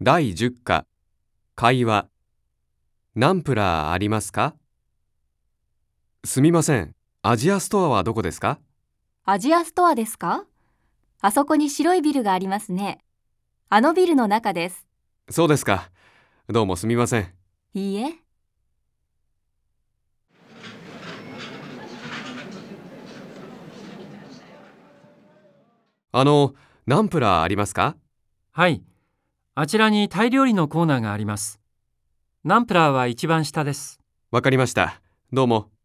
第10課会話ナンプラーありますか？すみません。アジアストアはどこですか？アジアストアですか？あそこに白いビルがありますね。あのビルの中です。そうですか。どうもすみません。いいえ。あの、ナンプラーありますか？はい。あちらにタイ料理のコーナーがあります。ナンプラーは一番下です。わかりました。どうも。